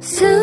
soon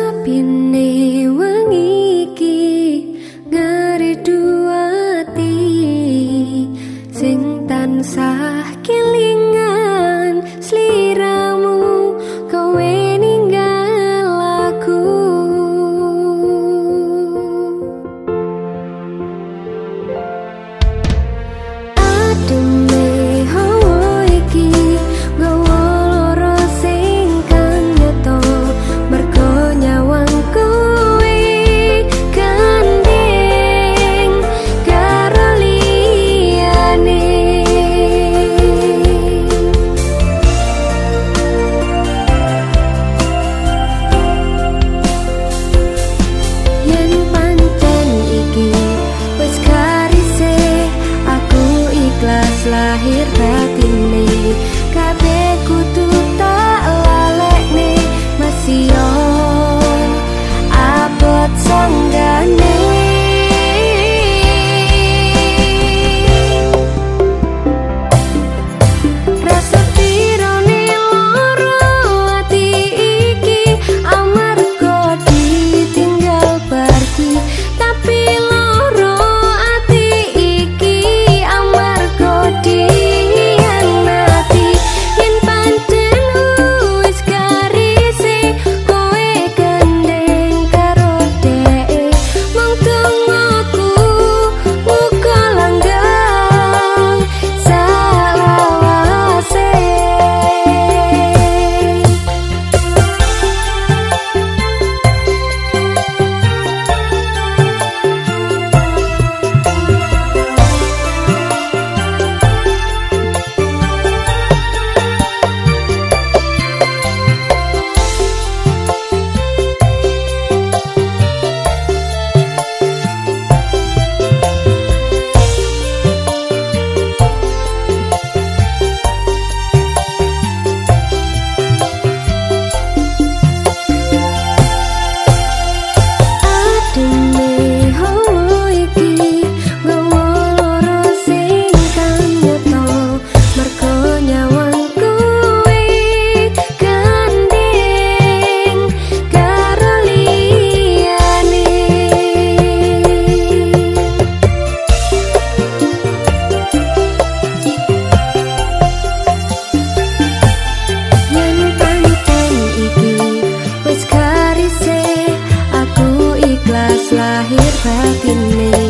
batin me.